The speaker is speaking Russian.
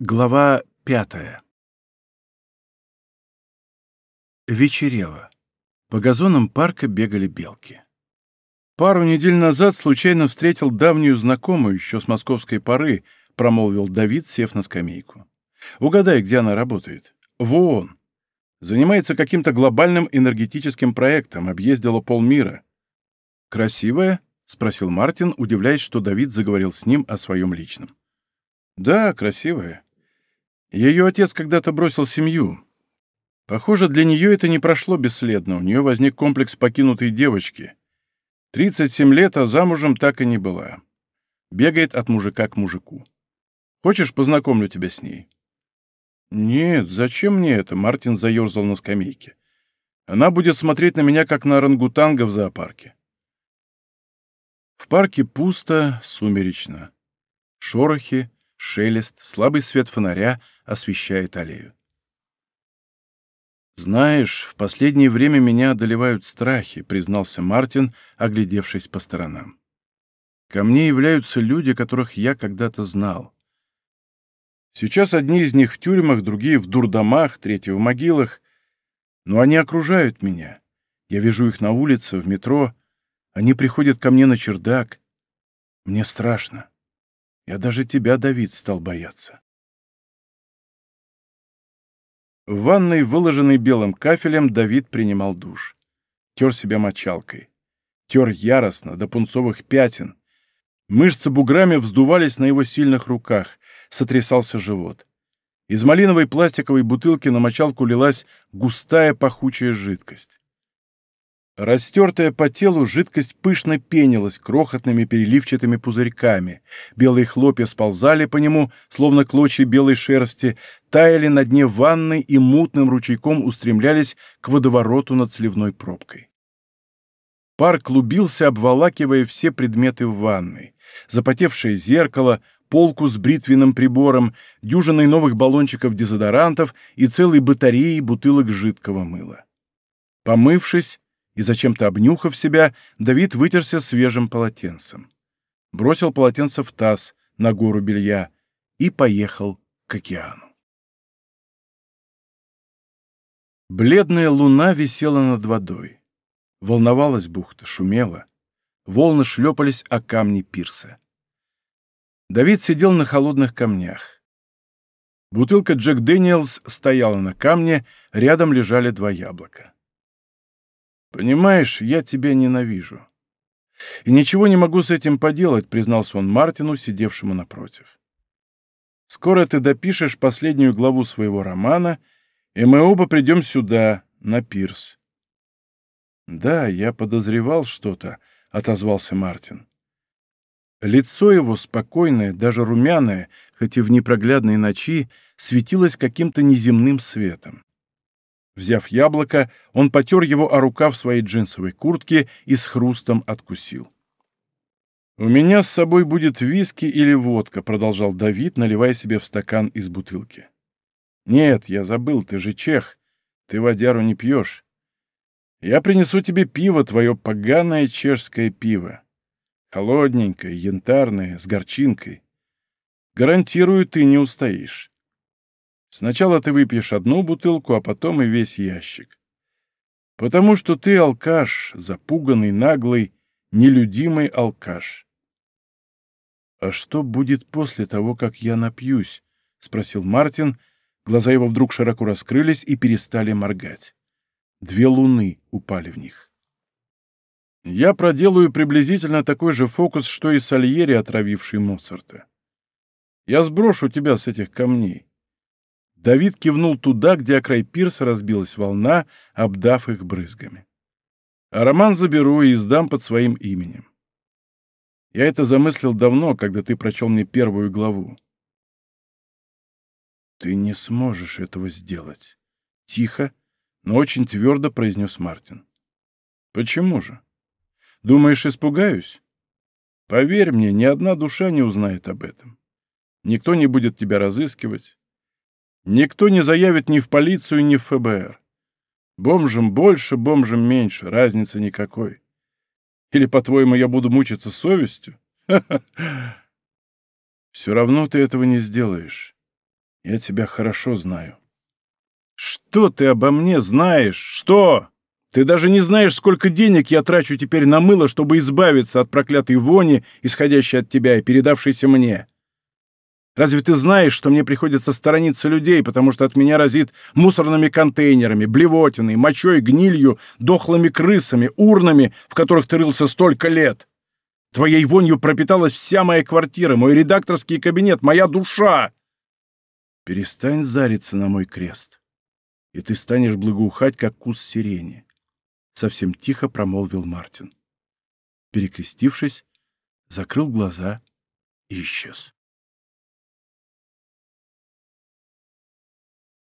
Глава пятая Вечерело. По газонам парка бегали белки. Пару недель назад случайно встретил давнюю знакомую еще с московской поры, промолвил Давид, сев на скамейку. Угадай, где она работает. В ООН. Занимается каким-то глобальным энергетическим проектом, объездила полмира. «Красивая?» — спросил Мартин, удивляясь, что Давид заговорил с ним о своем личном. «Да, красивая. Ее отец когда-то бросил семью. Похоже, для нее это не прошло бесследно. У нее возник комплекс покинутой девочки. 37 лет, а замужем так и не была. Бегает от мужика к мужику. Хочешь, познакомлю тебя с ней?» «Нет, зачем мне это?» — Мартин заерзал на скамейке. «Она будет смотреть на меня, как на орангутанга в зоопарке». В парке пусто, сумеречно. Шорохи, шелест, слабый свет фонаря освещает аллею. «Знаешь, в последнее время меня одолевают страхи», — признался Мартин, оглядевшись по сторонам. «Ко мне являются люди, которых я когда-то знал. Сейчас одни из них в тюрьмах, другие в дурдомах, третьи в могилах. Но они окружают меня. Я вижу их на улице, в метро. Они приходят ко мне на чердак. Мне страшно. Я даже тебя, Давид, стал бояться. В ванной, выложенной белым кафелем, Давид принимал душ. Тер себя мочалкой. Тер яростно, до пунцовых пятен. Мышцы буграми вздувались на его сильных руках, сотрясался живот. Из малиновой пластиковой бутылки на мочалку лилась густая пахучая жидкость. Растертая по телу, жидкость пышно пенилась крохотными переливчатыми пузырьками. Белые хлопья сползали по нему, словно клочья белой шерсти, таяли на дне ванны и мутным ручейком устремлялись к водовороту над сливной пробкой. Пар клубился, обволакивая все предметы в ванной. Запотевшее зеркало, полку с бритвенным прибором, дюжиной новых баллончиков дезодорантов и целой батареей бутылок жидкого мыла. Помывшись, и, зачем-то обнюхав себя, Давид вытерся свежим полотенцем. Бросил полотенце в таз на гору белья и поехал к океану. Бледная луна висела над водой. Волновалась бухта, шумела. Волны шлепались о камни пирса. Давид сидел на холодных камнях. Бутылка Джек Дэниелс стояла на камне, рядом лежали два яблока. «Понимаешь, я тебя ненавижу. И ничего не могу с этим поделать», — признался он Мартину, сидевшему напротив. «Скоро ты допишешь последнюю главу своего романа, и мы оба придем сюда, на пирс». «Да, я подозревал что-то», — отозвался Мартин. Лицо его, спокойное, даже румяное, хоть и в непроглядной ночи, светилось каким-то неземным светом. Взяв яблоко, он потер его о рукав своей джинсовой куртки и с хрустом откусил. «У меня с собой будет виски или водка», — продолжал Давид, наливая себе в стакан из бутылки. «Нет, я забыл, ты же чех. Ты водяру не пьешь. Я принесу тебе пиво, твое поганое чешское пиво. Холодненькое, янтарное, с горчинкой. Гарантирую, ты не устоишь. Сначала ты выпьешь одну бутылку, а потом и весь ящик. Потому что ты алкаш, запуганный, наглый, нелюдимый алкаш. «А что будет после того, как я напьюсь?» — спросил Мартин. Глаза его вдруг широко раскрылись и перестали моргать. Две луны упали в них. «Я проделаю приблизительно такой же фокус, что и Сальери, отравивший Моцарта. Я сброшу тебя с этих камней. Давид кивнул туда, где о край пирса разбилась волна, обдав их брызгами. А роман заберу и издам под своим именем. Я это замыслил давно, когда ты прочел мне первую главу. «Ты не сможешь этого сделать», — тихо, но очень твердо произнес Мартин. «Почему же? Думаешь, испугаюсь? Поверь мне, ни одна душа не узнает об этом. Никто не будет тебя разыскивать. Никто не заявит ни в полицию, ни в ФБР. Бомжем больше, бомжем меньше, разницы никакой. Или, по-твоему, я буду мучиться совестью? Все равно ты этого не сделаешь. Я тебя хорошо знаю. Что ты обо мне знаешь? Что? Ты даже не знаешь, сколько денег я трачу теперь на мыло, чтобы избавиться от проклятой вони, исходящей от тебя и передавшейся мне. Разве ты знаешь, что мне приходится сторониться людей, потому что от меня разит мусорными контейнерами, блевотиной, мочой, гнилью, дохлыми крысами, урнами, в которых ты рылся столько лет? Твоей вонью пропиталась вся моя квартира, мой редакторский кабинет, моя душа. Перестань зариться на мой крест, и ты станешь благоухать, как кус сирени. Совсем тихо промолвил Мартин. Перекрестившись, закрыл глаза и исчез.